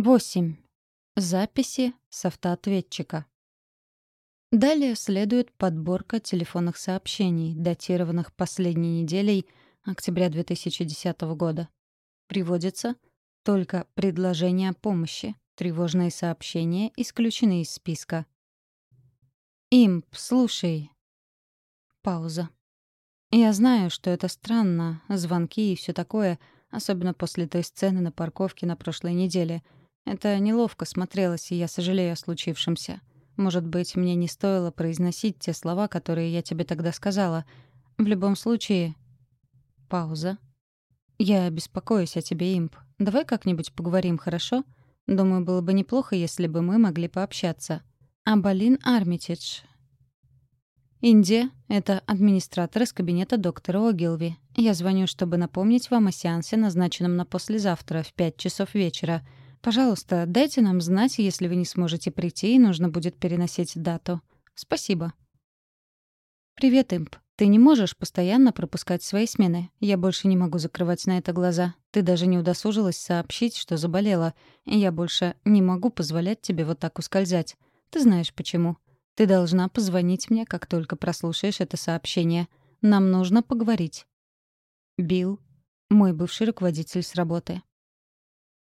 8. Записи с автоответчика. Далее следует подборка телефонных сообщений, датированных последней неделей октября 2010 года. Приводится только предложение о помощи. Тревожные сообщения исключены из списка. «Имп, слушай». Пауза. «Я знаю, что это странно, звонки и все такое, особенно после той сцены на парковке на прошлой неделе — это неловко смотрелось, и я сожалею о случившемся. Может быть, мне не стоило произносить те слова, которые я тебе тогда сказала. В любом случае... Пауза. Я беспокоюсь о тебе, Имп. Давай как-нибудь поговорим, хорошо? Думаю, было бы неплохо, если бы мы могли пообщаться. Абалин Армитидж. Индия — это администратор из кабинета доктора Огилви. Я звоню, чтобы напомнить вам о сеансе, назначенном на послезавтра в пять часов вечера — Пожалуйста, дайте нам знать, если вы не сможете прийти и нужно будет переносить дату. Спасибо. Привет, Имп. Ты не можешь постоянно пропускать свои смены. Я больше не могу закрывать на это глаза. Ты даже не удосужилась сообщить, что заболела. Я больше не могу позволять тебе вот так ускользать. Ты знаешь почему. Ты должна позвонить мне, как только прослушаешь это сообщение. Нам нужно поговорить. Билл, мой бывший руководитель с работы.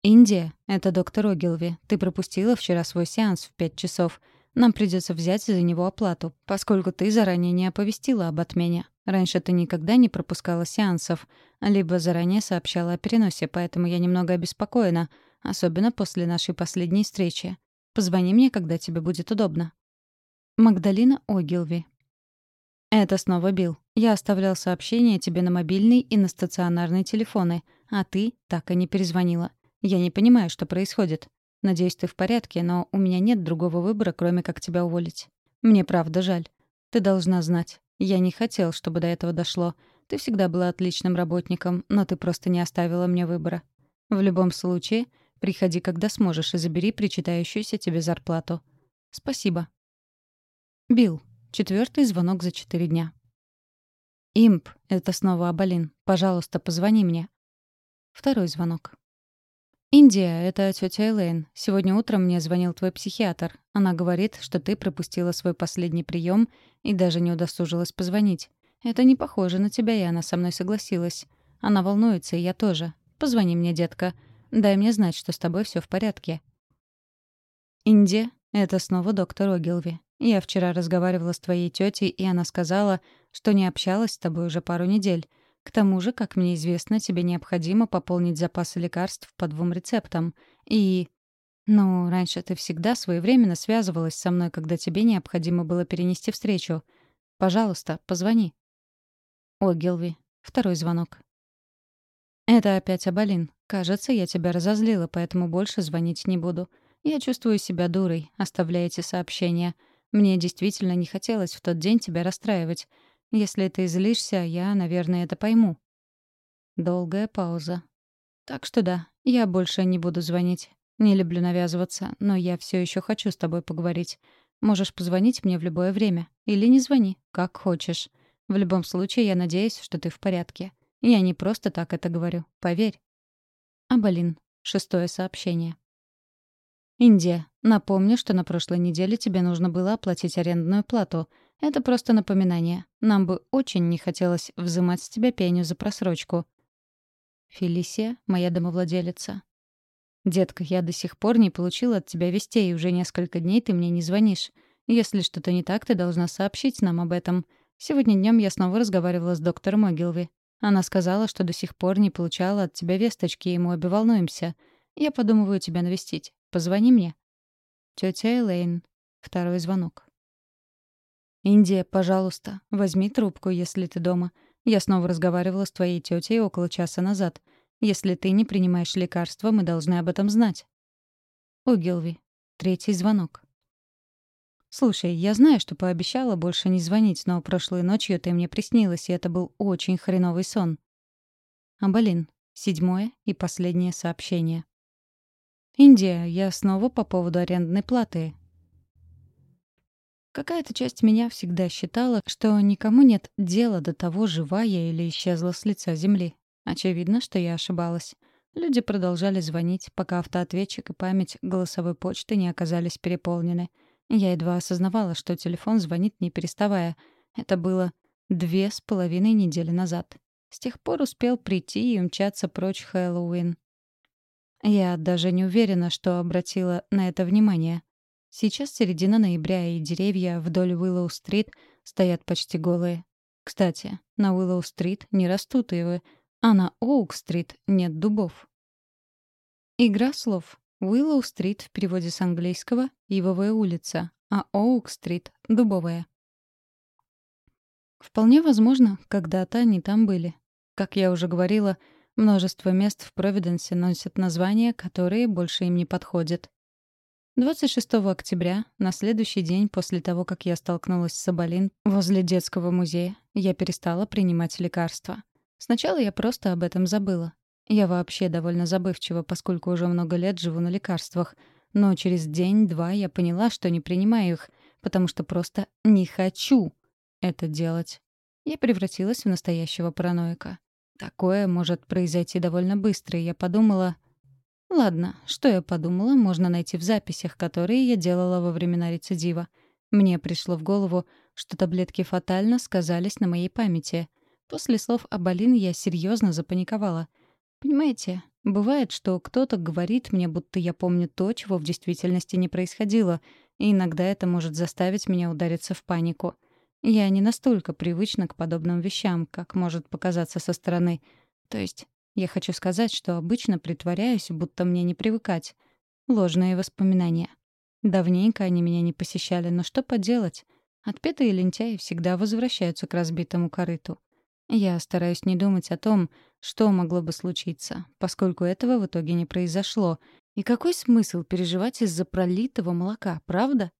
«Индия, это доктор Огилви. Ты пропустила вчера свой сеанс в пять часов. Нам придется взять за него оплату, поскольку ты заранее не оповестила об отмене. Раньше ты никогда не пропускала сеансов, либо заранее сообщала о переносе, поэтому я немного обеспокоена, особенно после нашей последней встречи. Позвони мне, когда тебе будет удобно». Магдалина Огилви. «Это снова Билл. Я оставлял сообщение тебе на мобильный и на стационарный телефоны, а ты так и не перезвонила. Я не понимаю, что происходит. Надеюсь, ты в порядке, но у меня нет другого выбора, кроме как тебя уволить. Мне правда жаль. Ты должна знать. Я не хотел, чтобы до этого дошло. Ты всегда была отличным работником, но ты просто не оставила мне выбора. В любом случае, приходи, когда сможешь, и забери причитающуюся тебе зарплату. Спасибо. Билл. Четвертый звонок за четыре дня. Имп, это снова Абалин. Пожалуйста, позвони мне. Второй звонок. «Индия, это тетя Элейн. Сегодня утром мне звонил твой психиатр. Она говорит, что ты пропустила свой последний прием и даже не удосужилась позвонить. Это не похоже на тебя, и она со мной согласилась. Она волнуется, и я тоже. Позвони мне, детка. Дай мне знать, что с тобой все в порядке». «Индия, это снова доктор Огилви. Я вчера разговаривала с твоей тетей, и она сказала, что не общалась с тобой уже пару недель. К тому же, как мне известно, тебе необходимо пополнить запасы лекарств по двум рецептам. И... Ну, раньше ты всегда своевременно связывалась со мной, когда тебе необходимо было перенести встречу. Пожалуйста, позвони. О, Гилви. Второй звонок. Это опять Абалин. Кажется, я тебя разозлила, поэтому больше звонить не буду. Я чувствую себя дурой, оставляя эти сообщения. Мне действительно не хотелось в тот день тебя расстраивать. Если ты злишься, я, наверное, это пойму. Долгая пауза. Так что да, я больше не буду звонить. Не люблю навязываться, но я все еще хочу с тобой поговорить. Можешь позвонить мне в любое время. Или не звони, как хочешь. В любом случае, я надеюсь, что ты в порядке. Я не просто так это говорю, поверь. Абалин. Шестое сообщение. Индия. Напомню, что на прошлой неделе тебе нужно было оплатить арендную плату — это просто напоминание. Нам бы очень не хотелось взимать с тебя пеню за просрочку. Фелисия, моя домовладелица. Детка, я до сих пор не получила от тебя вестей, и уже несколько дней ты мне не звонишь. Если что-то не так, ты должна сообщить нам об этом. Сегодня днем я снова разговаривала с доктором Огилви. Она сказала, что до сих пор не получала от тебя весточки, и мы обе волнуемся. Я подумываю тебя навестить. Позвони мне. Тётя Элейн. Второй звонок. «Индия, пожалуйста, возьми трубку, если ты дома. Я снова разговаривала с твоей тетей около часа назад. Если ты не принимаешь лекарства, мы должны об этом знать». Огилви. Третий звонок. «Слушай, я знаю, что пообещала больше не звонить, но прошлой ночью ты мне приснилась, и это был очень хреновый сон». Абалин. Седьмое и последнее сообщение. «Индия, я снова по поводу арендной платы. Какая-то часть меня всегда считала, что никому нет дела до того, жива я или исчезла с лица земли. Очевидно, что я ошибалась. Люди продолжали звонить, пока автоответчик и память голосовой почты не оказались переполнены. Я едва осознавала, что телефон звонит не переставая. Это было две с половиной недели назад. С тех пор успел прийти и умчаться прочь Хэллоуин. Я даже не уверена, что обратила на это внимание. Сейчас середина ноября, и деревья вдоль Уиллоу-стрит стоят почти голые. Кстати, на Уиллоу-стрит не растут ивы, а на Оук-стрит нет дубов. Игра слов. Уиллоу-стрит в переводе с английского — ивовая улица, а Оук-стрит — дубовая. Вполне возможно, когда-то они там были. Как я уже говорила, множество мест в Провиденсе носят названия, которые больше им не подходят. 26 октября, на следующий день после того, как я столкнулась с Соболин возле детского музея, я перестала принимать лекарства. Сначала я просто об этом забыла. Я вообще довольно забывчива, поскольку уже много лет живу на лекарствах. Но через день-два я поняла, что не принимаю их, потому что просто не хочу это делать. Я превратилась в настоящего параноика. Такое может произойти довольно быстро, и я подумала, Ладно, что я подумала, можно найти в записях, которые я делала во времена рецидива. Мне пришло в голову, что таблетки фатально сказались на моей памяти. После слов Абалин я серьезно запаниковала. Понимаете, бывает, что кто-то говорит мне, будто я помню то, чего в действительности не происходило, и иногда это может заставить меня удариться в панику. Я не настолько привычна к подобным вещам, как может показаться со стороны. То есть я хочу сказать, что обычно притворяюсь, будто мне не привыкать. Ложные воспоминания. Давненько они меня не посещали, но что поделать? Отпетые лентяи всегда возвращаются к разбитому корыту. Я стараюсь не думать о том, что могло бы случиться, поскольку этого в итоге не произошло. И какой смысл переживать из-за пролитого молока, правда?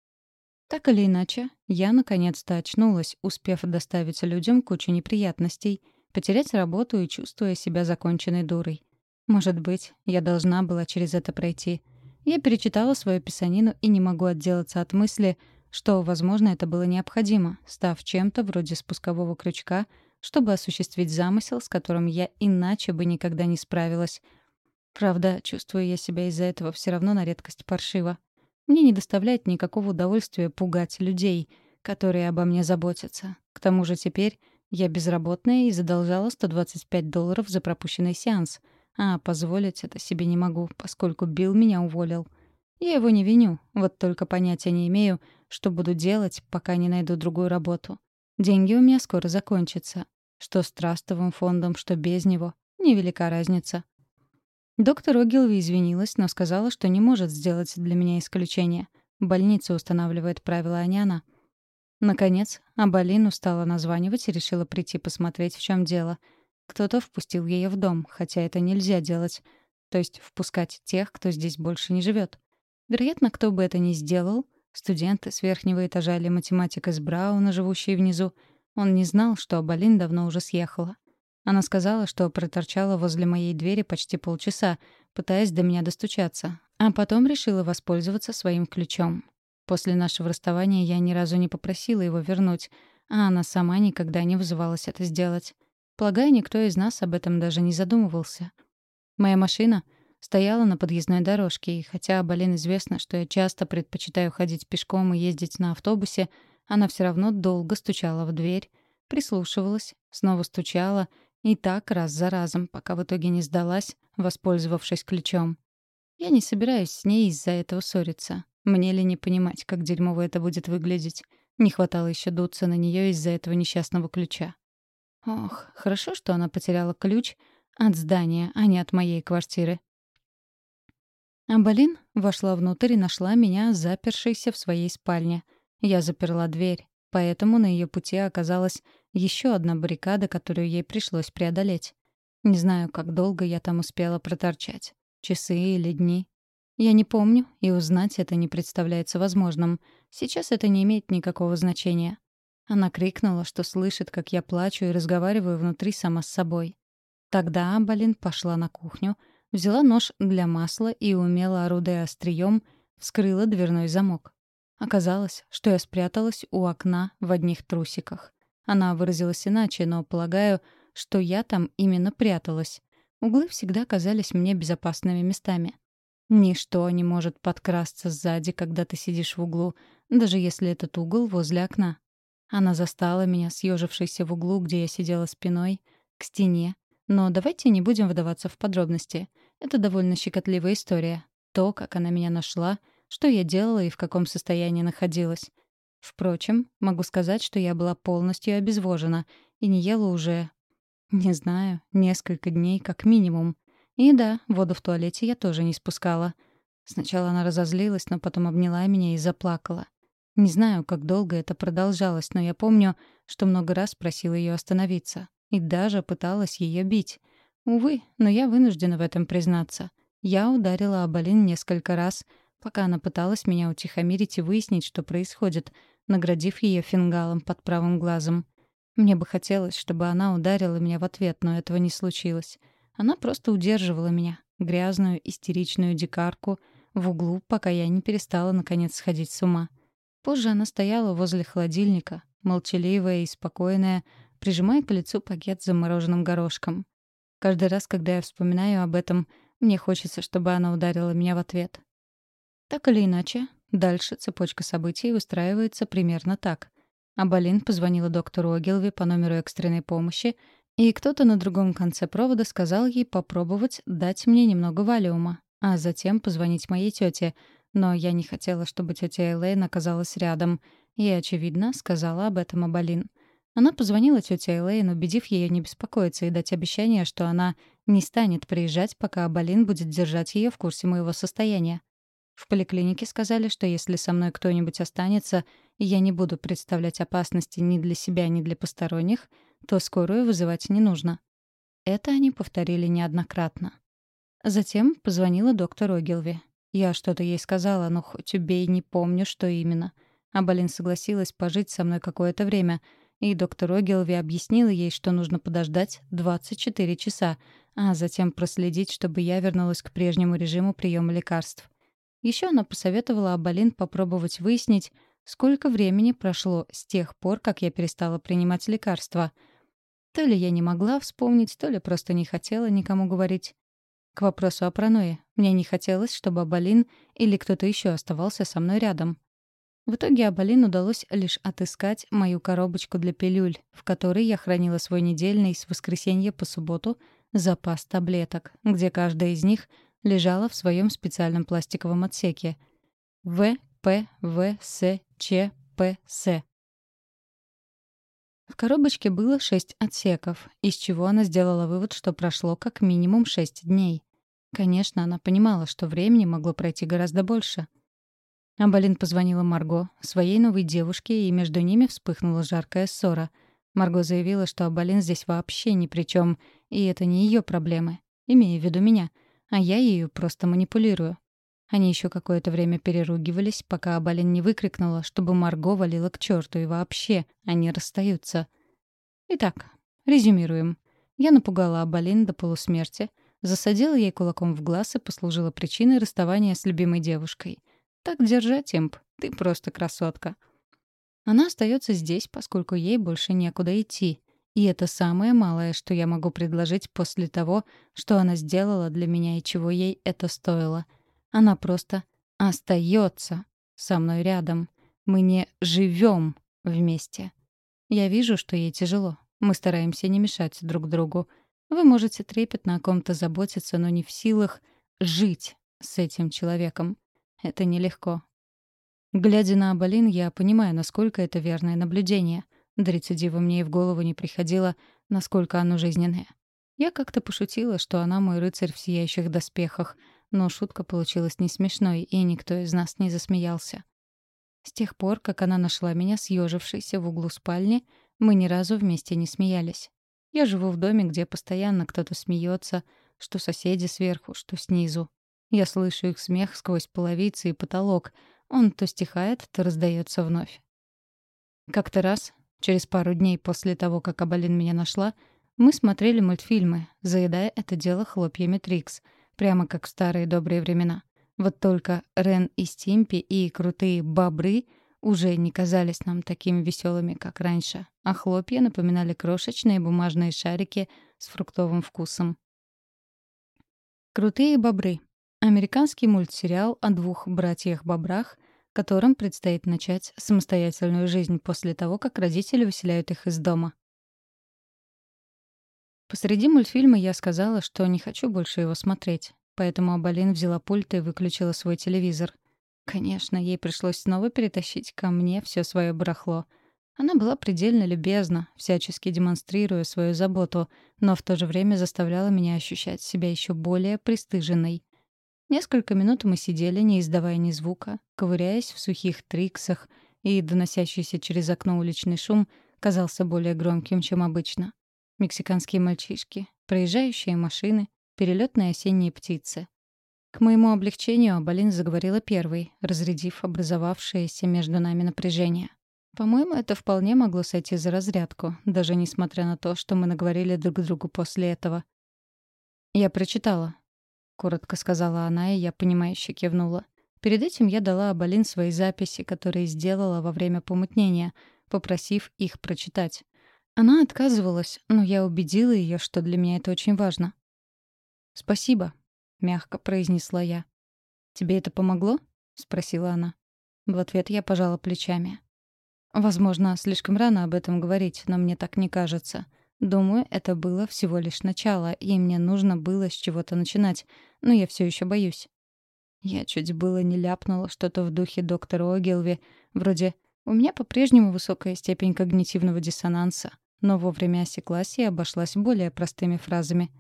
Так или иначе, я наконец-то очнулась, успев доставить людям кучу неприятностей — Потерять работу и чувствуя себя законченной дурой. Может быть, я должна была через это пройти. Я перечитала свою писанину и не могу отделаться от мысли, что, возможно, это было необходимо, став чем-то вроде спускового крючка, чтобы осуществить замысел, с которым я иначе бы никогда не справилась. Правда, чувствую я себя из-за этого все равно на редкость паршиво. Мне не доставляет никакого удовольствия пугать людей, которые обо мне заботятся. К тому же теперь я безработная и задолжала 125 долларов за пропущенный сеанс. А позволить это себе не могу, поскольку Билл меня уволил. Я его не виню, вот только понятия не имею, что буду делать, пока не найду другую работу. Деньги у меня скоро закончатся. Что с трастовым фондом, что без него. Невелика разница. Доктор Огилви извинилась, но сказала, что не может сделать для меня исключение. Больница устанавливает правила, а не она — Наконец, Абалин устала названивать и решила прийти посмотреть, в чем дело. Кто-то впустил ее в дом, хотя это нельзя делать. То есть впускать тех, кто здесь больше не живет. Вероятно, кто бы это ни сделал, студенты с верхнего этажа или математик из Брауна, живущий внизу, он не знал, что Абалин давно уже съехала. Она сказала, что проторчала возле моей двери почти полчаса, пытаясь до меня достучаться, а потом решила воспользоваться своим ключом. После нашего расставания я ни разу не попросила его вернуть, а она сама никогда не вызывалась это сделать. Полагаю, никто из нас об этом даже не задумывался. Моя машина стояла на подъездной дорожке, и хотя Балин известно, что я часто предпочитаю ходить пешком и ездить на автобусе, она все равно долго стучала в дверь, прислушивалась, снова стучала, и так раз за разом, пока в итоге не сдалась, воспользовавшись ключом. Я не собираюсь с ней из-за этого ссориться. Мне ли не понимать, как дерьмово это будет выглядеть? Не хватало еще дуться на нее из-за этого несчастного ключа. Ох, хорошо, что она потеряла ключ от здания, а не от моей квартиры. Абалин вошла внутрь и нашла меня, запершейся в своей спальне. Я заперла дверь, поэтому на ее пути оказалась еще одна баррикада, которую ей пришлось преодолеть. Не знаю, как долго я там успела проторчать. Часы или дни. Я не помню, и узнать это не представляется возможным. Сейчас это не имеет никакого значения. Она крикнула, что слышит, как я плачу и разговариваю внутри сама с собой. Тогда Абалин пошла на кухню, взяла нож для масла и, умело орудуя острием, вскрыла дверной замок. Оказалось, что я спряталась у окна в одних трусиках. Она выразилась иначе, но полагаю, что я там именно пряталась. Углы всегда казались мне безопасными местами. Ничто не может подкрасться сзади, когда ты сидишь в углу, даже если этот угол возле окна. Она застала меня, съежившейся в углу, где я сидела спиной, к стене. Но давайте не будем вдаваться в подробности. Это довольно щекотливая история. То, как она меня нашла, что я делала и в каком состоянии находилась. Впрочем, могу сказать, что я была полностью обезвожена и не ела уже, не знаю, несколько дней как минимум. И да, воду в туалете я тоже не спускала. Сначала она разозлилась, но потом обняла меня и заплакала. Не знаю, как долго это продолжалось, но я помню, что много раз просила ее остановиться. И даже пыталась ее бить. Увы, но я вынуждена в этом признаться. Я ударила Абалин несколько раз, пока она пыталась меня утихомирить и выяснить, что происходит, наградив ее фингалом под правым глазом. Мне бы хотелось, чтобы она ударила меня в ответ, но этого не случилось. Она просто удерживала меня, грязную, истеричную дикарку, в углу, пока я не перестала, наконец, сходить с ума. Позже она стояла возле холодильника, молчаливая и спокойная, прижимая к лицу пакет с замороженным горошком. Каждый раз, когда я вспоминаю об этом, мне хочется, чтобы она ударила меня в ответ. Так или иначе, дальше цепочка событий выстраивается примерно так. Абалин позвонила доктору Огилви по номеру экстренной помощи, и кто-то на другом конце провода сказал ей попробовать дать мне немного валиума, а затем позвонить моей тете. Но я не хотела, чтобы тетя Элейн оказалась рядом, и, очевидно, сказала об этом Абалин. Она позвонила тете Элейн, убедив ее не беспокоиться и дать обещание, что она не станет приезжать, пока Абалин будет держать ее в курсе моего состояния. В поликлинике сказали, что если со мной кто-нибудь останется, я не буду представлять опасности ни для себя, ни для посторонних, то скорую вызывать не нужно. Это они повторили неоднократно. Затем позвонила доктор Огилви. Я что-то ей сказала, но хоть убей, не помню, что именно. А Балин согласилась пожить со мной какое-то время, и доктор Огилви объяснила ей, что нужно подождать 24 часа, а затем проследить, чтобы я вернулась к прежнему режиму приема лекарств. Еще она посоветовала Абалин попробовать выяснить, сколько времени прошло с тех пор, как я перестала принимать лекарства. То ли я не могла вспомнить, то ли просто не хотела никому говорить. К вопросу о паранойе. Мне не хотелось, чтобы Абалин или кто-то еще оставался со мной рядом. В итоге Абалин удалось лишь отыскать мою коробочку для пилюль, в которой я хранила свой недельный с воскресенья по субботу запас таблеток, где каждая из них — лежала в своем специальном пластиковом отсеке. В, П, В, С, Ч, П, С. В коробочке было шесть отсеков, из чего она сделала вывод, что прошло как минимум шесть дней. Конечно, она понимала, что времени могло пройти гораздо больше. Абалин позвонила Марго, своей новой девушке, и между ними вспыхнула жаркая ссора. Марго заявила, что Абалин здесь вообще ни при чем, и это не ее проблемы, имея в виду меня — а я ею просто манипулирую. Они еще какое-то время переругивались, пока Абалин не выкрикнула, чтобы Марго валила к черту и вообще они расстаются. Итак, резюмируем. Я напугала Абалин до полусмерти, засадила ей кулаком в глаз и послужила причиной расставания с любимой девушкой. Так держать, Темп, ты просто красотка. Она остается здесь, поскольку ей больше некуда идти. И это самое малое, что я могу предложить после того, что она сделала для меня и чего ей это стоило. Она просто остается со мной рядом. Мы не живем вместе. Я вижу, что ей тяжело. Мы стараемся не мешать друг другу. Вы можете трепетно о ком-то заботиться, но не в силах жить с этим человеком. Это нелегко. Глядя на Абалин, я понимаю, насколько это верное наблюдение — до рецидива мне и в голову не приходило, насколько оно жизненное. Я как-то пошутила, что она мой рыцарь в сияющих доспехах, но шутка получилась не смешной, и никто из нас не засмеялся. С тех пор, как она нашла меня съежившейся в углу спальни, мы ни разу вместе не смеялись. Я живу в доме, где постоянно кто-то смеется, что соседи сверху, что снизу. Я слышу их смех сквозь половицы и потолок. Он то стихает, то раздается вновь. Как-то раз Через пару дней после того, как Абалин меня нашла, мы смотрели мультфильмы, заедая это дело хлопьями Трикс, прямо как в старые добрые времена. Вот только Рен и Стимпи и крутые бобры уже не казались нам такими веселыми, как раньше, а хлопья напоминали крошечные бумажные шарики с фруктовым вкусом. Крутые бобры. Американский мультсериал о двух братьях-бобрах, которым предстоит начать самостоятельную жизнь после того, как родители выселяют их из дома. Посреди мультфильма я сказала, что не хочу больше его смотреть, поэтому Абалин взяла пульт и выключила свой телевизор. Конечно, ей пришлось снова перетащить ко мне все свое барахло — она была предельно любезна, всячески демонстрируя свою заботу, но в то же время заставляла меня ощущать себя еще более пристыженной. Несколько минут мы сидели, не издавая ни звука, ковыряясь в сухих триксах, и доносящийся через окно уличный шум казался более громким, чем обычно. Мексиканские мальчишки, проезжающие машины, перелетные осенние птицы. К моему облегчению Абалин заговорила первой, разрядив образовавшееся между нами напряжение. По-моему, это вполне могло сойти за разрядку, даже несмотря на то, что мы наговорили друг другу после этого. «Я прочитала», — коротко сказала она, и я, понимающе кивнула. Перед этим я дала Абалин свои записи, которые сделала во время помутнения, попросив их прочитать. Она отказывалась, но я убедила ее, что для меня это очень важно. «Спасибо», — мягко произнесла я. «Тебе это помогло?» — спросила она. В ответ я пожала плечами. Возможно, слишком рано об этом говорить, но мне так не кажется. Думаю, это было всего лишь начало, и мне нужно было с чего-то начинать, но я все еще боюсь. Я чуть было не ляпнула что-то в духе доктора Огилви, вроде «У меня по-прежнему высокая степень когнитивного диссонанса», но вовремя осеклась и обошлась более простыми фразами.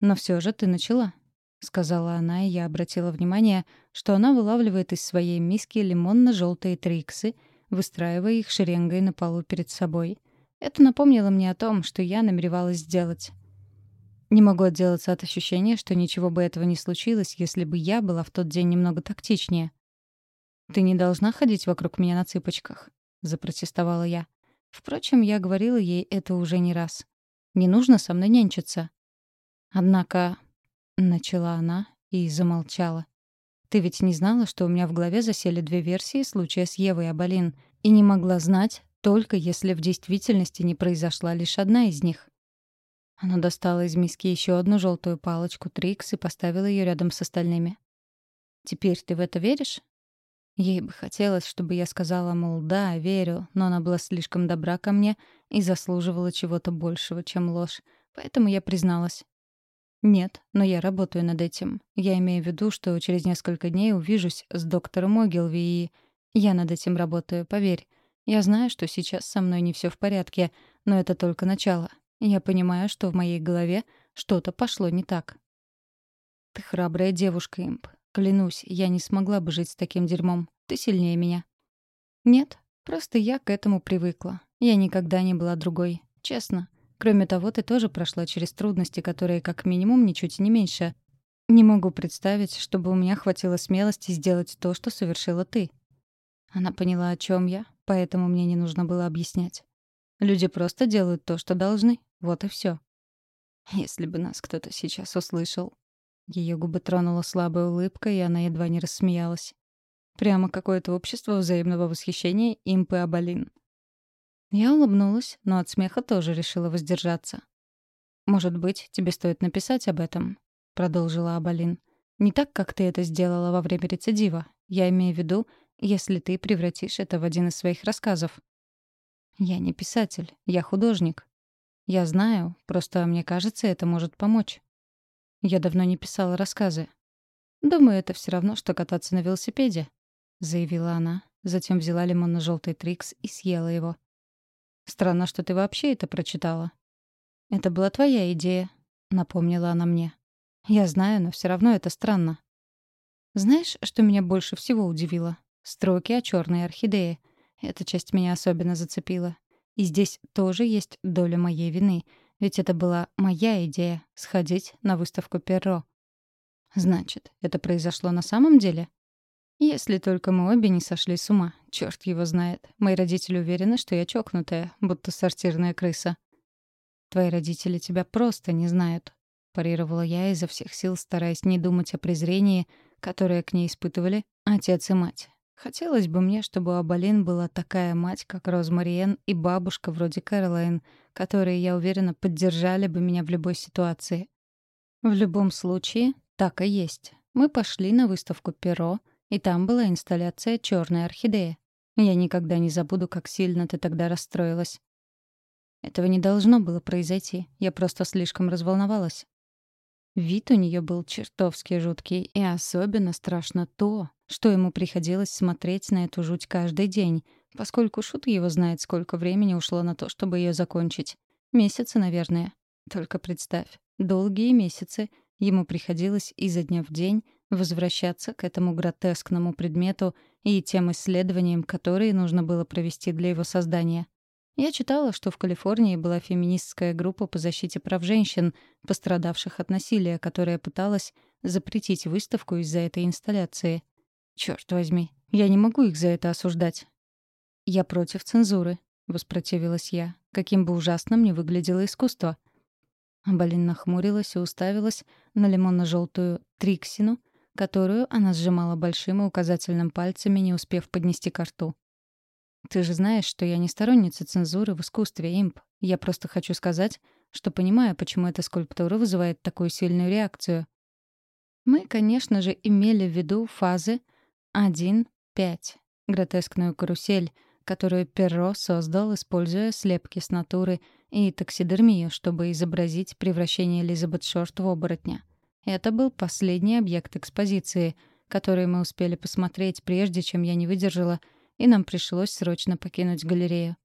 «Но все же ты начала», — сказала она, и я обратила внимание, что она вылавливает из своей миски лимонно-желтые триксы — выстраивая их шеренгой на полу перед собой. Это напомнило мне о том, что я намеревалась сделать. Не могу отделаться от ощущения, что ничего бы этого не случилось, если бы я была в тот день немного тактичнее. «Ты не должна ходить вокруг меня на цыпочках», — запротестовала я. Впрочем, я говорила ей это уже не раз. «Не нужно со мной нянчиться». Однако... Начала она и замолчала. Ты ведь не знала, что у меня в голове засели две версии случая с Евой Абалин, и не могла знать, только если в действительности не произошла лишь одна из них. Она достала из миски еще одну желтую палочку Трикс и поставила ее рядом с остальными. «Теперь ты в это веришь?» Ей бы хотелось, чтобы я сказала, мол, да, верю, но она была слишком добра ко мне и заслуживала чего-то большего, чем ложь. Поэтому я призналась. «Нет, но я работаю над этим. Я имею в виду, что через несколько дней увижусь с доктором Огилви, и... Я над этим работаю, поверь. Я знаю, что сейчас со мной не все в порядке, но это только начало. Я понимаю, что в моей голове что-то пошло не так». «Ты храбрая девушка, Имп. Клянусь, я не смогла бы жить с таким дерьмом. Ты сильнее меня». «Нет, просто я к этому привыкла. Я никогда не была другой. Честно. Кроме того, ты тоже прошла через трудности, которые как минимум ничуть не меньше. Не могу представить, чтобы у меня хватило смелости сделать то, что совершила ты. Она поняла, о чем я, поэтому мне не нужно было объяснять. Люди просто делают то, что должны. Вот и все. Если бы нас кто-то сейчас услышал. Ее губы тронула слабая улыбка, и она едва не рассмеялась. Прямо какое-то общество взаимного восхищения импы Абалин. Я улыбнулась, но от смеха тоже решила воздержаться. «Может быть, тебе стоит написать об этом?» — продолжила Абалин. «Не так, как ты это сделала во время рецидива. Я имею в виду, если ты превратишь это в один из своих рассказов». «Я не писатель, я художник». «Я знаю, просто мне кажется, это может помочь». «Я давно не писала рассказы». «Думаю, это все равно, что кататься на велосипеде», — заявила она. Затем взяла лимонно-желтый трикс и съела его. Странно, что ты вообще это прочитала. Это была твоя идея, напомнила она мне. Я знаю, но все равно это странно. Знаешь, что меня больше всего удивило? Строки о черной орхидее. Эта часть меня особенно зацепила. И здесь тоже есть доля моей вины, ведь это была моя идея — сходить на выставку Перро. Значит, это произошло на самом деле? Если только мы обе не сошли с ума. Черт его знает. Мои родители уверены, что я чокнутая, будто сортирная крыса. Твои родители тебя просто не знают. Парировала я изо всех сил, стараясь не думать о презрении, которое к ней испытывали отец и мать. Хотелось бы мне, чтобы у Абалин была такая мать, как Розмариен, и бабушка вроде Кэролайн, которые, я уверена, поддержали бы меня в любой ситуации. В любом случае, так и есть. Мы пошли на выставку «Перо», и там была инсталляция «Черная орхидея». Я никогда не забуду, как сильно ты тогда расстроилась. Этого не должно было произойти. Я просто слишком разволновалась. Вид у нее был чертовски жуткий, и особенно страшно то, что ему приходилось смотреть на эту жуть каждый день, поскольку Шут его знает, сколько времени ушло на то, чтобы ее закончить. Месяцы, наверное. Только представь, долгие месяцы ему приходилось изо дня в день возвращаться к этому гротескному предмету и тем исследованиям, которые нужно было провести для его создания. Я читала, что в Калифорнии была феминистская группа по защите прав женщин, пострадавших от насилия, которая пыталась запретить выставку из-за этой инсталляции. Черт возьми, я не могу их за это осуждать. «Я против цензуры», — воспротивилась я, каким бы ужасным ни выглядело искусство. Балин нахмурилась и уставилась на лимонно-желтую триксину, которую она сжимала большим и указательным пальцами, не успев поднести ко рту. Ты же знаешь, что я не сторонница цензуры в искусстве, имп. Я просто хочу сказать, что понимаю, почему эта скульптура вызывает такую сильную реакцию. Мы, конечно же, имели в виду фазы 1-5, гротескную карусель, которую Перро создал, используя слепки с натуры и таксидермию, чтобы изобразить превращение Элизабет Шорт в оборотня. Это был последний объект экспозиции, который мы успели посмотреть, прежде чем я не выдержала — и нам пришлось срочно покинуть галерею.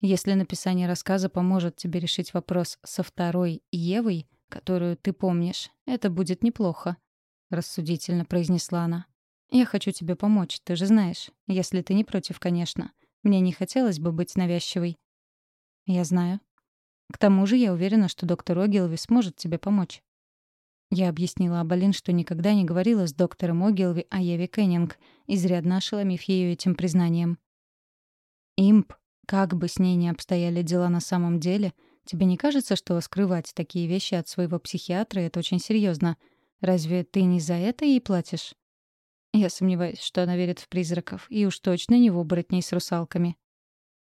Если написание рассказа поможет тебе решить вопрос со второй Евой, которую ты помнишь, это будет неплохо», — рассудительно произнесла она. «Я хочу тебе помочь, ты же знаешь. Если ты не против, конечно. Мне не хотелось бы быть навязчивой». «Я знаю. К тому же я уверена, что доктор Огилви сможет тебе помочь. Я объяснила Абалин, что никогда не говорила с доктором Огилви о Еве Кеннинг, изрядно ошеломив ее этим признанием. «Имп, как бы с ней ни обстояли дела на самом деле, тебе не кажется, что скрывать такие вещи от своего психиатра — это очень серьезно? Разве ты не за это ей платишь?» Я сомневаюсь, что она верит в призраков, и уж точно не в оборотней с русалками.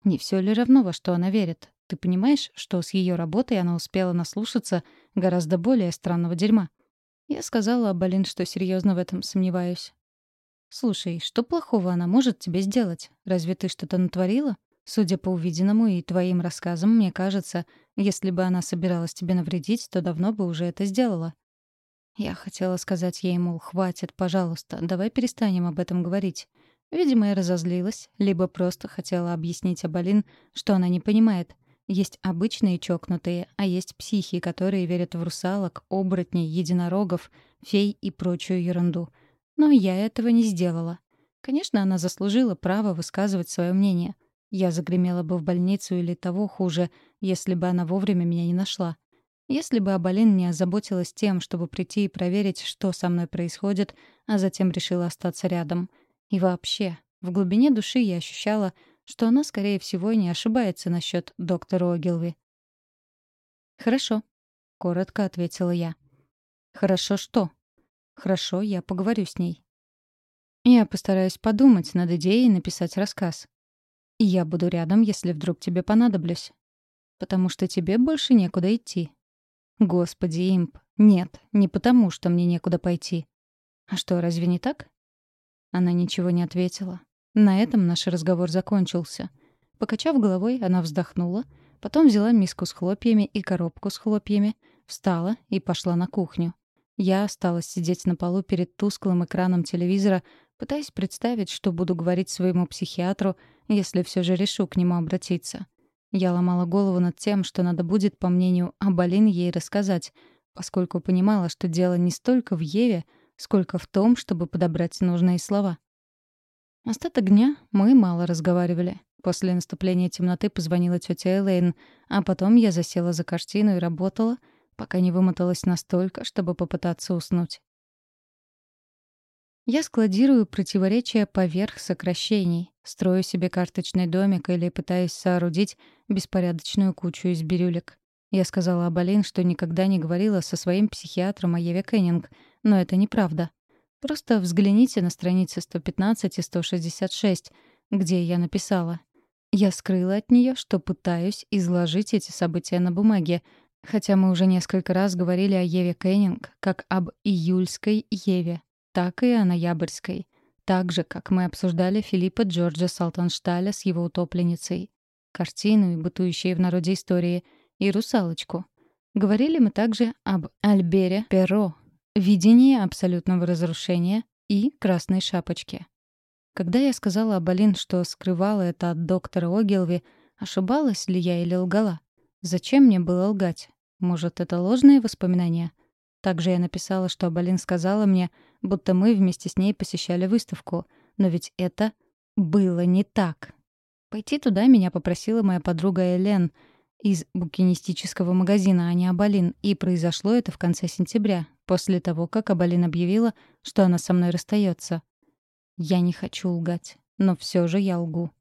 Не все ли равно, во что она верит? Ты понимаешь, что с ее работой она успела наслушаться гораздо более странного дерьма? Я сказала Абалин, что серьезно в этом сомневаюсь. «Слушай, что плохого она может тебе сделать? Разве ты что-то натворила? Судя по увиденному и твоим рассказам, мне кажется, если бы она собиралась тебе навредить, то давно бы уже это сделала». Я хотела сказать ей, мол, хватит, пожалуйста, давай перестанем об этом говорить. Видимо, я разозлилась, либо просто хотела объяснить Абалин, что она не понимает — есть обычные чокнутые, а есть психи, которые верят в русалок, оборотней, единорогов, фей и прочую ерунду. Но я этого не сделала. Конечно, она заслужила право высказывать свое мнение. Я загремела бы в больницу или того хуже, если бы она вовремя меня не нашла. Если бы Абалин не озаботилась тем, чтобы прийти и проверить, что со мной происходит, а затем решила остаться рядом. И вообще, в глубине души я ощущала, что она, скорее всего, не ошибается насчет доктора Огилви. «Хорошо», — коротко ответила я. «Хорошо что?» «Хорошо, я поговорю с ней». «Я постараюсь подумать над идеей написать рассказ. И я буду рядом, если вдруг тебе понадоблюсь. Потому что тебе больше некуда идти». «Господи, имп, нет, не потому, что мне некуда пойти». «А что, разве не так?» Она ничего не ответила, на этом наш разговор закончился. Покачав головой, она вздохнула, потом взяла миску с хлопьями и коробку с хлопьями, встала и пошла на кухню. Я осталась сидеть на полу перед тусклым экраном телевизора, пытаясь представить, что буду говорить своему психиатру, если все же решу к нему обратиться. Я ломала голову над тем, что надо будет, по мнению Абалин, ей рассказать, поскольку понимала, что дело не столько в Еве, сколько в том, чтобы подобрать нужные слова. Остаток дня мы мало разговаривали. После наступления темноты позвонила тетя Элейн, а потом я засела за картину и работала, пока не вымоталась настолько, чтобы попытаться уснуть. Я складирую противоречия поверх сокращений, строю себе карточный домик или пытаюсь соорудить беспорядочную кучу из бирюлек. Я сказала Абалин, что никогда не говорила со своим психиатром о Еве Кеннинг, но это неправда. Просто взгляните на страницы 115 и 166, где я написала. Я скрыла от нее, что пытаюсь изложить эти события на бумаге, Хотя мы уже несколько раз говорили о Еве Кеннинг как об июльской Еве, так и о ноябрьской. Так же, как мы обсуждали Филиппа Джорджа Салтаншталя с его утопленницей, картину и бытующие в народе истории, и «Русалочку». Говорили мы также об Альбере Перро, видении абсолютного разрушения и «Красной шапочке». Когда я сказала Абалин, что скрывала это от доктора Огилви, ошибалась ли я или лгала? Зачем мне было лгать? Может, это ложные воспоминания? Также я написала, что Абалин сказала мне, будто мы вместе с ней посещали выставку. Но ведь это было не так. Пойти туда меня попросила моя подруга Элен из букинистического магазина, а не Абалин, и произошло это в конце сентября, после того, как Абалин объявила, что она со мной расстается. Я не хочу лгать, но все же я лгу.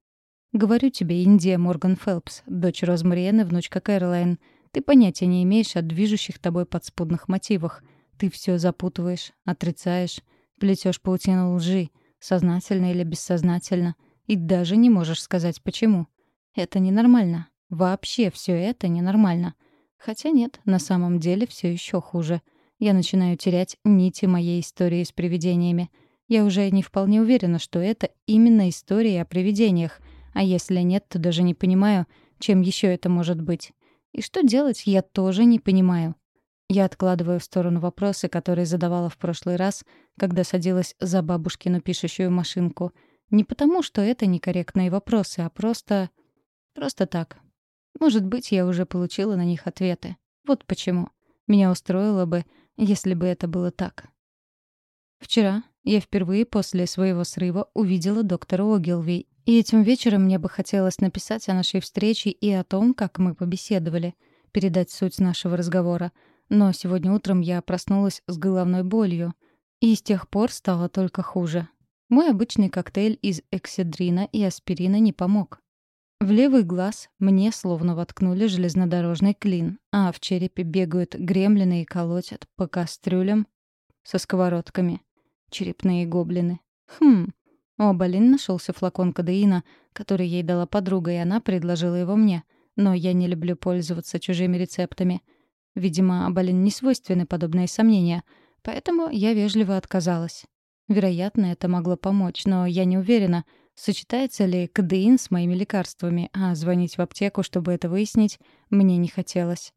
Говорю тебе, Индия Морган Фелпс, дочь Розмариен и внучка Кэролайн. Ты понятия не имеешь о движущих тобой подспудных мотивах. Ты все запутываешь, отрицаешь, плетешь паутину лжи, сознательно или бессознательно, и даже не можешь сказать почему. Это ненормально. Вообще все это ненормально. Хотя нет, на самом деле все еще хуже. Я начинаю терять нити моей истории с привидениями — я уже не вполне уверена, что это именно история о привидениях, а если нет, то даже не понимаю, чем еще это может быть. И что делать, я тоже не понимаю. Я откладываю в сторону вопросы, которые задавала в прошлый раз, когда садилась за бабушкину пишущую машинку. Не потому, что это некорректные вопросы, а просто... Просто так. Может быть, я уже получила на них ответы. Вот почему. Меня устроило бы, если бы это было так. Вчера я впервые после своего срыва увидела доктора Огилви, и этим вечером мне бы хотелось написать о нашей встрече и о том, как мы побеседовали, передать суть нашего разговора. Но сегодня утром я проснулась с головной болью, и с тех пор стало только хуже. Мой обычный коктейль из экседрина и аспирина не помог. В левый глаз мне словно воткнули железнодорожный клин, а в черепе бегают гремлины и колотят по кастрюлям со сковородками. Черепные гоблины. Хм. У Абалин нашелся флакон кадеина, который ей дала подруга, и она предложила его мне. Но я не люблю пользоваться чужими рецептами. Видимо, Абалин не свойственны подобные сомнения, поэтому я вежливо отказалась. Вероятно, это могло помочь, но я не уверена, сочетается ли кадеин с моими лекарствами, а звонить в аптеку, чтобы это выяснить, мне не хотелось.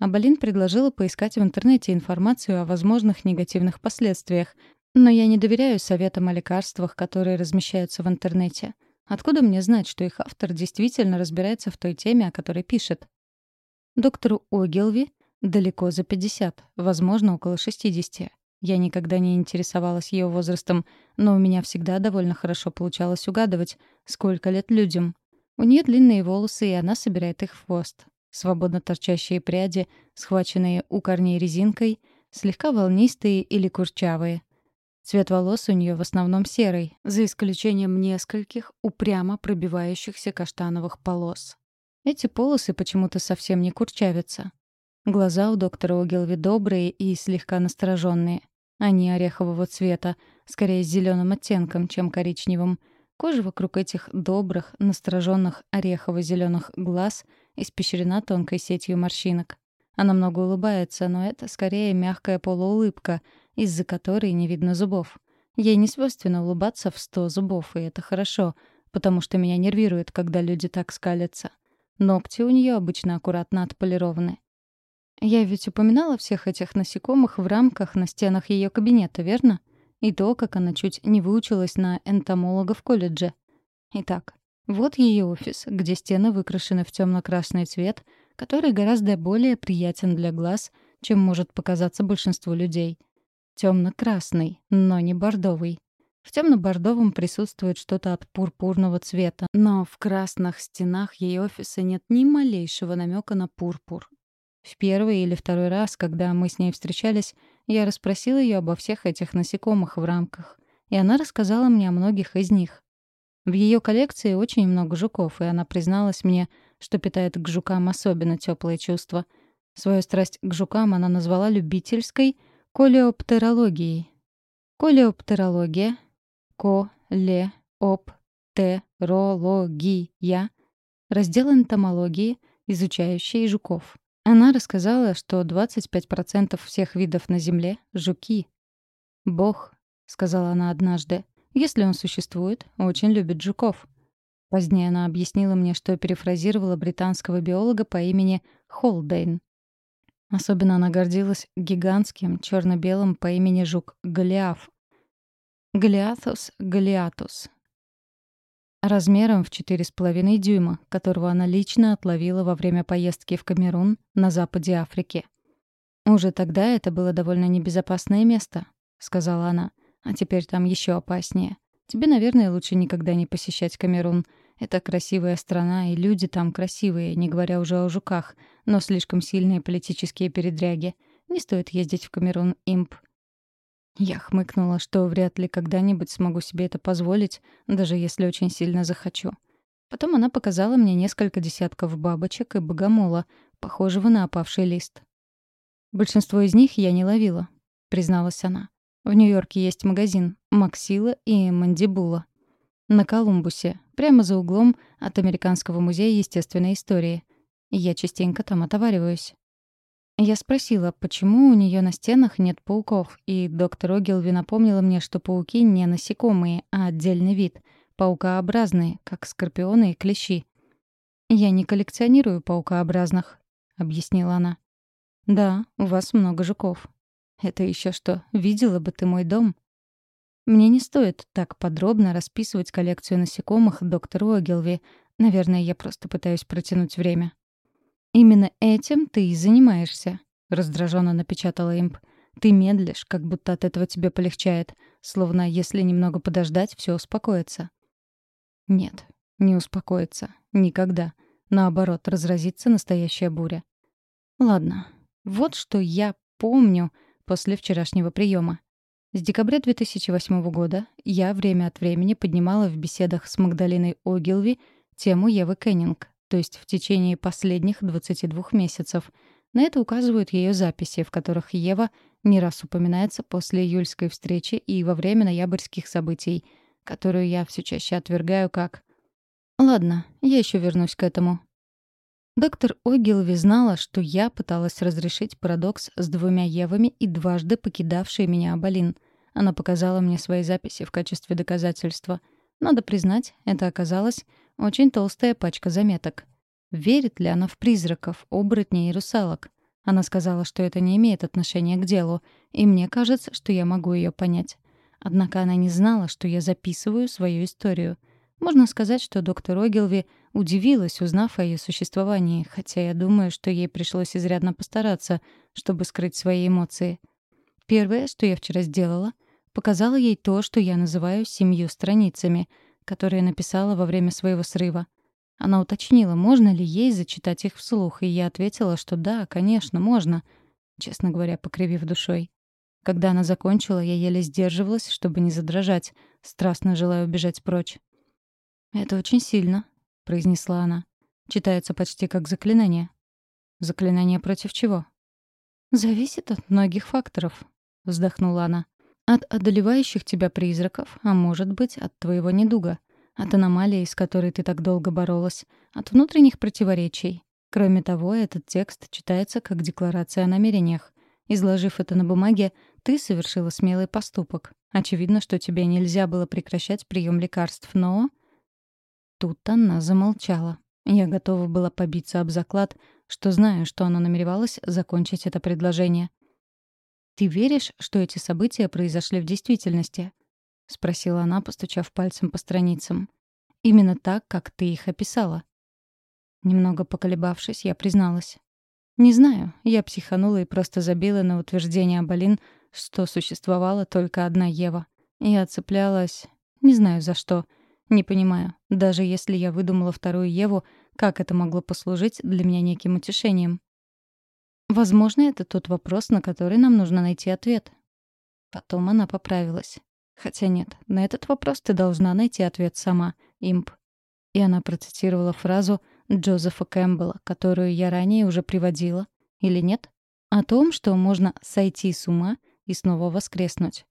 Абалин предложила поискать в интернете информацию о возможных негативных последствиях, но я не доверяю советам о лекарствах, которые размещаются в интернете. Откуда мне знать, что их автор действительно разбирается в той теме, о которой пишет? Доктору Огилви далеко за 50, возможно, около 60. Я никогда не интересовалась ее возрастом, но у меня всегда довольно хорошо получалось угадывать, сколько лет людям. У нее длинные волосы, и она собирает их в хвост. Свободно торчащие пряди, схваченные у корней резинкой, слегка волнистые или курчавые — Цвет волос у нее в основном серый, за исключением нескольких упрямо пробивающихся каштановых полос. Эти полосы почему-то совсем не курчавятся. Глаза у доктора Огилви добрые и слегка настороженные. Они орехового цвета, скорее с зеленым оттенком, чем коричневым. Кожа вокруг этих добрых, настороженных орехово-зеленых глаз испещрена тонкой сетью морщинок. Она много улыбается, но это скорее мягкая полуулыбка — из-за которой не видно зубов. Ей не свойственно улыбаться в сто зубов, и это хорошо, потому что меня нервирует, когда люди так скалятся. Ногти у нее обычно аккуратно отполированы. Я ведь упоминала всех этих насекомых в рамках на стенах ее кабинета, верно? И то, как она чуть не выучилась на энтомолога в колледже. Итак, вот ее офис, где стены выкрашены в темно-красный цвет, который гораздо более приятен для глаз, чем может показаться большинству людей — Темно-красный, но не бордовый. В темно-бордовом присутствует что-то от пурпурного цвета, но в красных стенах ее офиса нет ни малейшего намека на пурпур. В первый или второй раз, когда мы с ней встречались, я расспросила ее обо всех этих насекомых в рамках, и она рассказала мне о многих из них. В ее коллекции очень много жуков, и она призналась мне, что питает к жукам особенно теплые чувства. Свою страсть к жукам она назвала любительской — Колеоптерологией. Колеоптерология, ко-ле-оп-те-ро-ло-ги-я — раздел энтомологии, изучающий жуков. Она рассказала, что 25% всех видов на Земле — жуки. «Бог», — сказала она однажды, — «если он существует, очень любит жуков». Позднее она объяснила мне, что перефразировала британского биолога по имени Холдейн. Особенно она гордилась гигантским черно-белым по имени жук Голиаф. Голиаthus голиатус. Размером в 4,5 дюйма, которого она лично отловила во время поездки в Камерун на западе Африки. «Уже тогда это было довольно небезопасное место», — сказала она. «А теперь там еще опаснее. Тебе, наверное, лучше никогда не посещать Камерун. Это красивая страна, и люди там красивые, не говоря уже о жуках, но слишком сильные политические передряги. Не стоит ездить в Камерун, имп. Я хмыкнула, что вряд ли когда-нибудь смогу себе это позволить, даже если очень сильно захочу. Потом она показала мне несколько десятков бабочек и богомола, похожего на опавший лист. Большинство из них я не ловила, призналась она. В Нью-Йорке есть магазин «Максила» и «Мандибула». На Колумбусе, прямо за углом от Американского музея естественной истории. Я частенько там отовариваюсь. Я спросила, почему у нее на стенах нет пауков, и доктор Огилви напомнила мне, что пауки не насекомые, а отдельный вид, паукообразные, как скорпионы и клещи. «Я не коллекционирую паукообразных», — объяснила она. «Да, у вас много жуков. Это еще что, видела бы ты мой дом? Мне не стоит так подробно расписывать коллекцию насекомых доктору Огилви. Наверное, я просто пытаюсь протянуть время. «Именно этим ты и занимаешься», — раздраженно напечатала имп. «Ты медлишь, как будто от этого тебе полегчает, словно если немного подождать, все успокоится». «Нет, не успокоится. Никогда. Наоборот, разразится настоящая буря». «Ладно. Вот что я помню после вчерашнего приема. С декабря 2008 года я время от времени поднимала в беседах с Магдалиной Огилви тему Евы Кеннинг, то есть в течение последних 22 месяцев. На это указывают ее записи, в которых Ева не раз упоминается после июльской встречи и во время ноябрьских событий, которую я все чаще отвергаю как «Ладно, я еще вернусь к этому», Доктор Огилви знала, что я пыталась разрешить парадокс с двумя Евами и дважды покидавшей меня Абалин. Она показала мне свои записи в качестве доказательства. Надо признать, это оказалась очень толстая пачка заметок. Верит ли она в призраков, оборотней и русалок? Она сказала, что это не имеет отношения к делу, и мне кажется, что я могу ее понять. Однако она не знала, что я записываю свою историю. Можно сказать, что доктор Огилви — Удивилась, узнав о ее существовании, хотя я думаю, что ей пришлось изрядно постараться, чтобы скрыть свои эмоции. Первое, что я вчера сделала, показала ей то, что я называю «семью страницами», которые написала во время своего срыва. Она уточнила, можно ли ей зачитать их вслух, и я ответила, что да, конечно, можно, честно говоря, покривив душой. Когда она закончила, я еле сдерживалась, чтобы не задрожать, страстно желая убежать прочь. «Это очень сильно», — произнесла она. «Читается почти как заклинание». «Заклинание против чего?» «Зависит от многих факторов», — вздохнула она. «От одолевающих тебя призраков, а может быть, от твоего недуга, от аномалии, с которой ты так долго боролась, от внутренних противоречий. Кроме того, этот текст читается как декларация о намерениях. Изложив это на бумаге, ты совершила смелый поступок. Очевидно, что тебе нельзя было прекращать прием лекарств, но Тут она замолчала. Я готова была побиться об заклад, что знаю, что она намеревалась закончить это предложение. «Ты веришь, что эти события произошли в действительности?» — спросила она, постучав пальцем по страницам. «Именно так, как ты их описала». Немного поколебавшись, я призналась. «Не знаю, я психанула и просто забила на утверждение Абалин, что существовала только одна Ева. Я цеплялась... Не знаю за что — не понимаю, даже если я выдумала вторую Еву, как это могло послужить для меня неким утешением? Возможно, это тот вопрос, на который нам нужно найти ответ. Потом она поправилась. Хотя нет, на этот вопрос ты должна найти ответ сама, имп. И она процитировала фразу Джозефа Кэмпбелла, которую я ранее уже приводила. Или нет? О том, что можно сойти с ума и снова воскреснуть.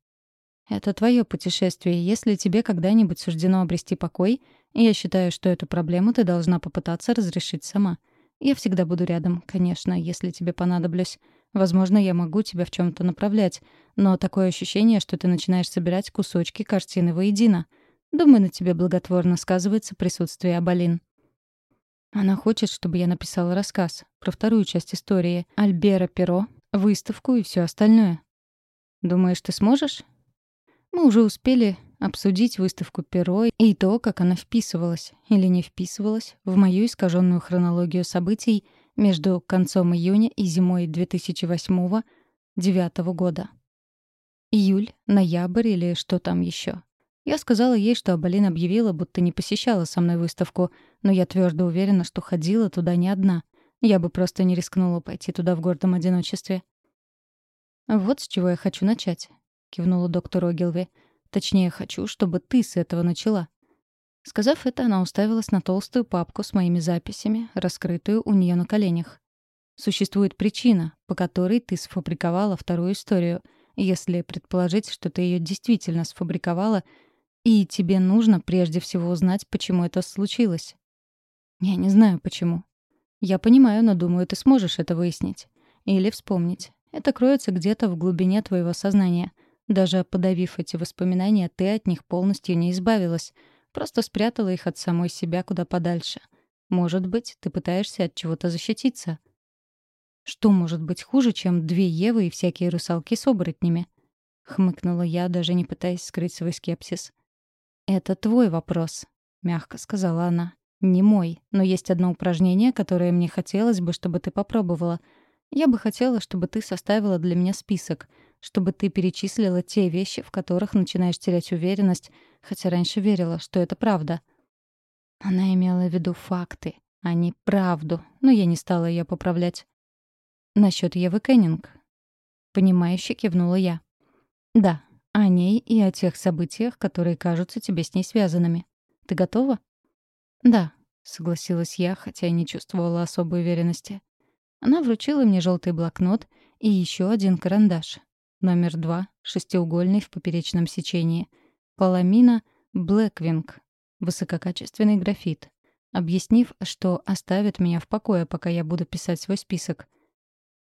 Это твое путешествие. Если тебе когда-нибудь суждено обрести покой, я считаю, что эту проблему ты должна попытаться разрешить сама. Я всегда буду рядом, конечно, если тебе понадоблюсь. Возможно, я могу тебя в чем то направлять, но такое ощущение, что ты начинаешь собирать кусочки картины воедино. Думаю, на тебе благотворно сказывается присутствие Абалин. Она хочет, чтобы я написала рассказ про вторую часть истории Альбера Перо, выставку и все остальное. Думаешь, ты сможешь? Мы уже успели обсудить выставку Перо и то, как она вписывалась или не вписывалась в мою искаженную хронологию событий между концом июня и зимой 2008-2009 года. Июль, ноябрь или что там еще. Я сказала ей, что Абалин объявила, будто не посещала со мной выставку, но я твердо уверена, что ходила туда не одна. Я бы просто не рискнула пойти туда в гордом одиночестве. «Вот с чего я хочу начать», — кивнула доктор Огилви. «Точнее, хочу, чтобы ты с этого начала». Сказав это, она уставилась на толстую папку с моими записями, раскрытую у нее на коленях. «Существует причина, по которой ты сфабриковала вторую историю. Если предположить, что ты ее действительно сфабриковала, и тебе нужно прежде всего узнать, почему это случилось. Я не знаю, почему. Я понимаю, но думаю, ты сможешь это выяснить. Или вспомнить. Это кроется где-то в глубине твоего сознания. Даже подавив эти воспоминания, ты от них полностью не избавилась. Просто спрятала их от самой себя куда подальше. Может быть, ты пытаешься от чего-то защититься. Что может быть хуже, чем две Евы и всякие русалки с оборотнями? Хмыкнула я, даже не пытаясь скрыть свой скепсис. «Это твой вопрос», — мягко сказала она. «Не мой, но есть одно упражнение, которое мне хотелось бы, чтобы ты попробовала. Я бы хотела, чтобы ты составила для меня список, чтобы ты перечислила те вещи, в которых начинаешь терять уверенность, хотя раньше верила, что это правда». Она имела в виду факты, а не правду, но я не стала ее поправлять. «Насчёт Евы Кеннинг». Понимающе кивнула я. «Да, о ней и о тех событиях, которые кажутся тебе с ней связанными. Ты готова? Да, согласилась я, хотя и не чувствовала особой уверенности. Она вручила мне желтый блокнот и еще один карандаш. Номер два, шестиугольный в поперечном сечении. Паламина Блэквинг. Высококачественный графит. Объяснив, что оставит меня в покое, пока я буду писать свой список.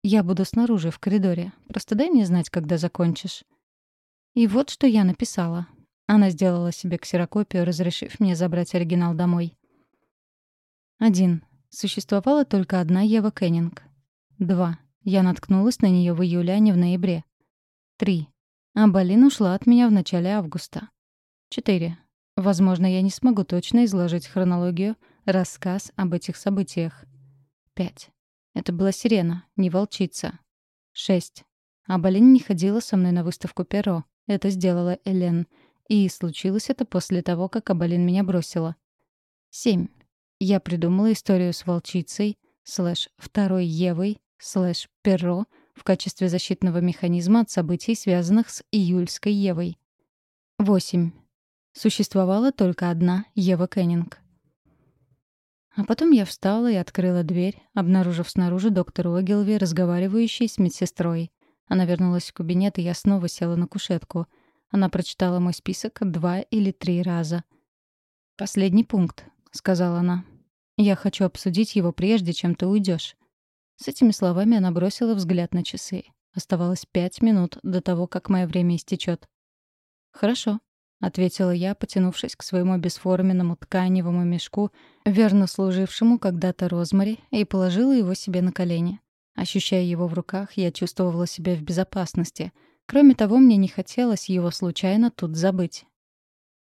«Я буду снаружи, в коридоре. Просто дай мне знать, когда закончишь». И вот что я написала. Она сделала себе ксерокопию, разрешив мне забрать оригинал домой. 1. Существовала только одна Ева Кеннинг. 2. Я наткнулась на нее в июле, а не в ноябре. 3. Абалин ушла от меня в начале августа. 4. Возможно, я не смогу точно изложить хронологию, рассказ об этих событиях. 5. Это была сирена, не волчица. 6. Абалин не ходила со мной на выставку Перо. Это сделала Элен. И случилось это после того, как Абалин меня бросила. 7. Я придумала историю с волчицей, слэш второй Евой, слэш Перро в качестве защитного механизма от событий, связанных с июльской Евой. 8. Существовала только одна Ева Кеннинг. А потом я встала и открыла дверь, обнаружив снаружи доктора Огилви, разговаривающей с медсестрой. Она вернулась в кабинет, и я снова села на кушетку. Она прочитала мой список два или три раза. «Последний пункт», — сказала она. «Я хочу обсудить его прежде, чем ты уйдешь. С этими словами она бросила взгляд на часы. Оставалось пять минут до того, как мое время истечет. «Хорошо», — ответила я, потянувшись к своему бесформенному тканевому мешку, верно служившему когда-то розмари, и положила его себе на колени. Ощущая его в руках, я чувствовала себя в безопасности. Кроме того, мне не хотелось его случайно тут забыть.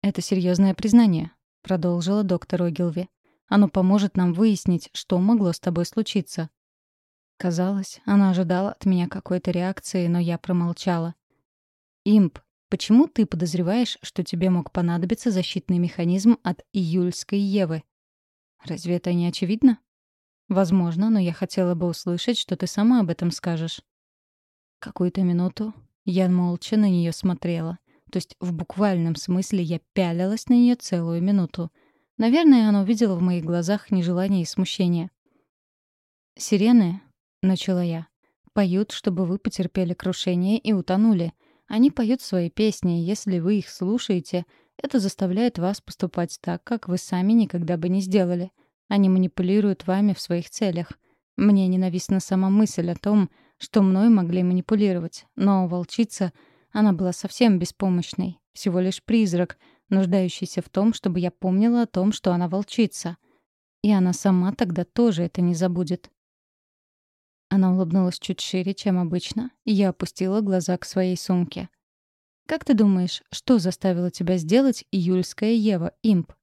«Это серьезное признание», — продолжила доктор Огилви. «Оно поможет нам выяснить, что могло с тобой случиться». Казалось, она ожидала от меня какой-то реакции, но я промолчала. «Имп, почему ты подозреваешь, что тебе мог понадобиться защитный механизм от июльской Евы? Разве это не очевидно?» Возможно, но я хотела бы услышать, что ты сама об этом скажешь. Какую-то минуту я молча на нее смотрела. То есть в буквальном смысле я пялилась на нее целую минуту. Наверное, она увидела в моих глазах нежелание и смущение. «Сирены», — начала я, — «поют, чтобы вы потерпели крушение и утонули. Они поют свои песни, и если вы их слушаете, это заставляет вас поступать так, как вы сами никогда бы не сделали. Они манипулируют вами в своих целях. Мне ненавистна сама мысль о том, что мной могли манипулировать. Но волчица, она была совсем беспомощной. Всего лишь призрак, нуждающийся в том, чтобы я помнила о том, что она волчица. И она сама тогда тоже это не забудет. Она улыбнулась чуть шире, чем обычно, и я опустила глаза к своей сумке. «Как ты думаешь, что заставило тебя сделать июльская Ева, имп?»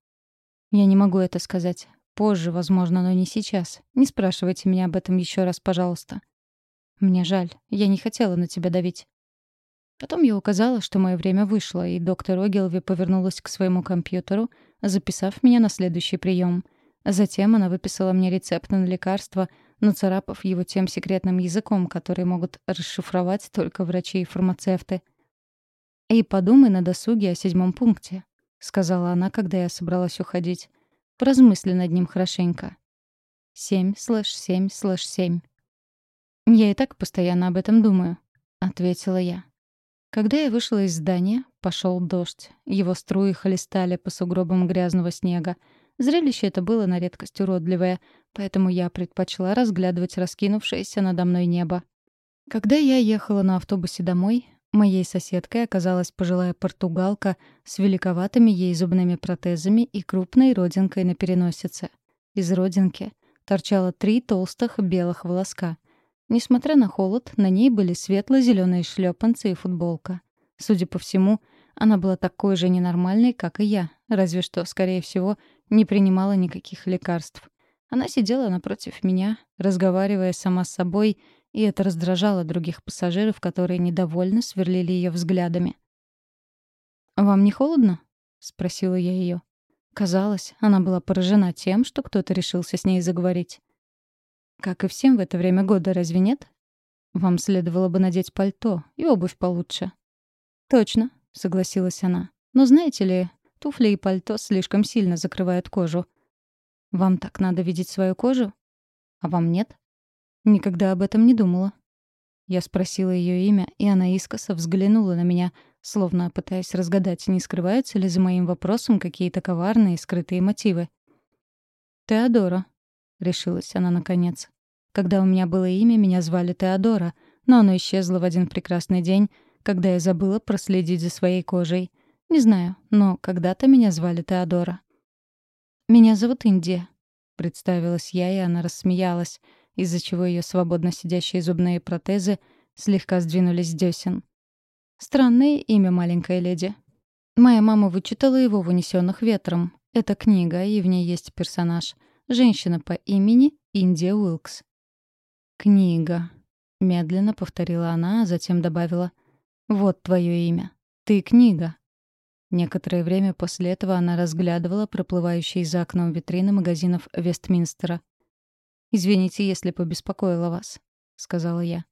«Я не могу это сказать. Позже, возможно, но не сейчас. Не спрашивайте меня об этом еще раз, пожалуйста». «Мне жаль. Я не хотела на тебя давить». Потом я указала, что мое время вышло, и доктор Огилви повернулась к своему компьютеру, записав меня на следующий прием. Затем она выписала мне рецепт на лекарство — нацарапав его тем секретным языком, который могут расшифровать только врачи и фармацевты. «И подумай на досуге о седьмом пункте», — сказала она, когда я собралась уходить. «Поразмысли над ним хорошенько». «Семь слэш семь слэш семь». «Я и так постоянно об этом думаю», — ответила я. Когда я вышла из здания, пошел дождь. Его струи хлестали по сугробам грязного снега. Зрелище это было на редкость уродливое, поэтому я предпочла разглядывать раскинувшееся надо мной небо. Когда я ехала на автобусе домой, моей соседкой оказалась пожилая португалка с великоватыми ей зубными протезами и крупной родинкой на переносице. Из родинки торчало три толстых белых волоска. Несмотря на холод, на ней были светло-зеленые шлепанцы и футболка. Судя по всему, она была такой же ненормальной, как и я, разве что, скорее всего, не принимала никаких лекарств. Она сидела напротив меня, разговаривая сама с собой, и это раздражало других пассажиров, которые недовольно сверлили ее взглядами. «Вам не холодно?» — спросила я ее. Казалось, она была поражена тем, что кто-то решился с ней заговорить. «Как и всем в это время года, разве нет? Вам следовало бы надеть пальто и обувь получше». «Точно», — согласилась она. «Но знаете ли, туфли и пальто слишком сильно закрывают кожу. Вам так надо видеть свою кожу? А вам нет? Никогда об этом не думала. Я спросила ее имя, и она искоса взглянула на меня, словно пытаясь разгадать, не скрываются ли за моим вопросом какие-то коварные скрытые мотивы. «Теодора», — решилась она наконец. «Когда у меня было имя, меня звали Теодора, но оно исчезло в один прекрасный день, когда я забыла проследить за своей кожей. Не знаю, но когда-то меня звали Теодора. «Меня зовут Индия», — представилась я, и она рассмеялась, из-за чего ее свободно сидящие зубные протезы слегка сдвинулись с десен. «Странное имя, маленькая леди. Моя мама вычитала его в «Унесённых ветром». Это книга, и в ней есть персонаж. Женщина по имени Индия Уилкс. «Книга», — медленно повторила она, а затем добавила. «Вот твое имя. Ты книга». Некоторое время после этого она разглядывала проплывающие за окном витрины магазинов Вестминстера. «Извините, если побеспокоила вас», — сказала я.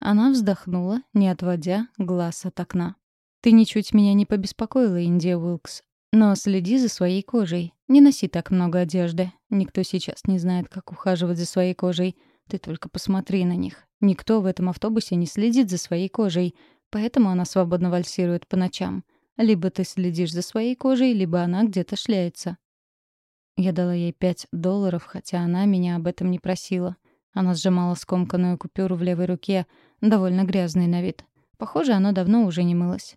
Она вздохнула, не отводя глаз от окна. «Ты ничуть меня не побеспокоила, Индия Уилкс. Но следи за своей кожей. Не носи так много одежды. Никто сейчас не знает, как ухаживать за своей кожей. Ты только посмотри на них. Никто в этом автобусе не следит за своей кожей, поэтому она свободно вальсирует по ночам. Либо ты следишь за своей кожей, либо она где-то шляется. Я дала ей пять долларов, хотя она меня об этом не просила. Она сжимала скомканную купюру в левой руке, довольно грязный на вид. Похоже, она давно уже не мылась.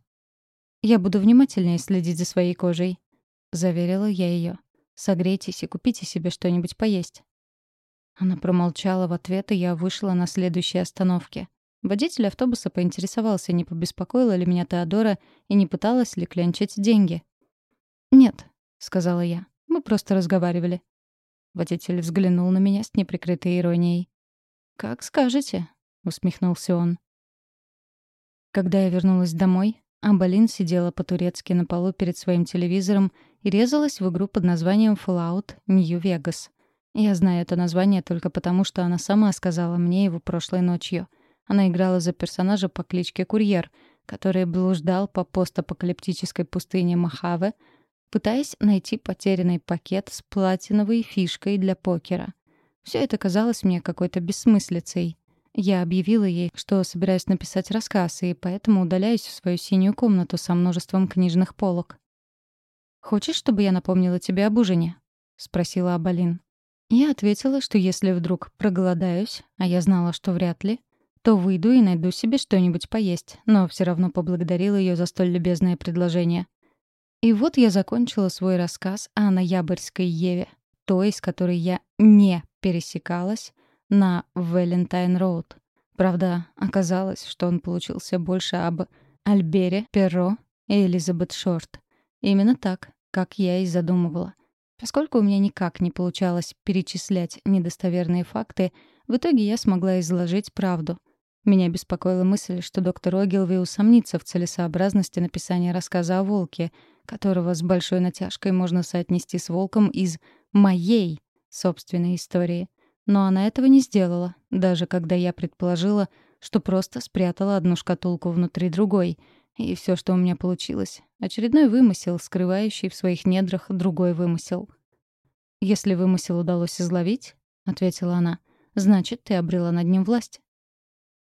«Я буду внимательнее следить за своей кожей», — заверила я ее. «Согрейтесь и купите себе что-нибудь поесть». Она промолчала в ответ, и я вышла на следующей остановке. Водитель автобуса поинтересовался, не побеспокоила ли меня Теодора и не пыталась ли клянчить деньги. «Нет», — сказала я, — «мы просто разговаривали». Водитель взглянул на меня с неприкрытой иронией. «Как скажете», — усмехнулся он. Когда я вернулась домой, Амбалин сидела по-турецки на полу перед своим телевизором и резалась в игру под названием Fallout New Vegas. Я знаю это название только потому, что она сама сказала мне его прошлой ночью — она играла за персонажа по кличке Курьер, который блуждал по постапокалиптической пустыне Махаве, пытаясь найти потерянный пакет с платиновой фишкой для покера. Все это казалось мне какой-то бессмыслицей. Я объявила ей, что собираюсь написать рассказ, и поэтому удаляюсь в свою синюю комнату со множеством книжных полок. «Хочешь, чтобы я напомнила тебе об ужине?» — спросила Абалин. Я ответила, что если вдруг проголодаюсь, а я знала, что вряд ли, то выйду и найду себе что-нибудь поесть, но все равно поблагодарила ее за столь любезное предложение. И вот я закончила свой рассказ о ноябрьской Еве, той, с которой я не пересекалась на Валентайн-Роуд. Правда, оказалось, что он получился больше об Альбере Перро и Элизабет Шорт. Именно так, как я и задумывала. Поскольку у меня никак не получалось перечислять недостоверные факты, в итоге я смогла изложить правду. Меня беспокоила мысль, что доктор Огилви усомнится в целесообразности написания рассказа о волке, которого с большой натяжкой можно соотнести с волком из «моей» собственной истории. Но она этого не сделала, даже когда я предположила, что просто спрятала одну шкатулку внутри другой. И все, что у меня получилось — очередной вымысел, скрывающий в своих недрах другой вымысел. «Если вымысел удалось изловить», — ответила она, — «значит, ты обрела над ним власть».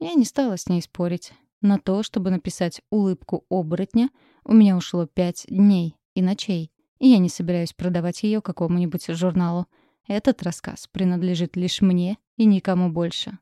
Я не стала с ней спорить. На то, чтобы написать улыбку оборотня, у меня ушло пять дней и ночей, и я не собираюсь продавать ее какому-нибудь журналу. Этот рассказ принадлежит лишь мне и никому больше.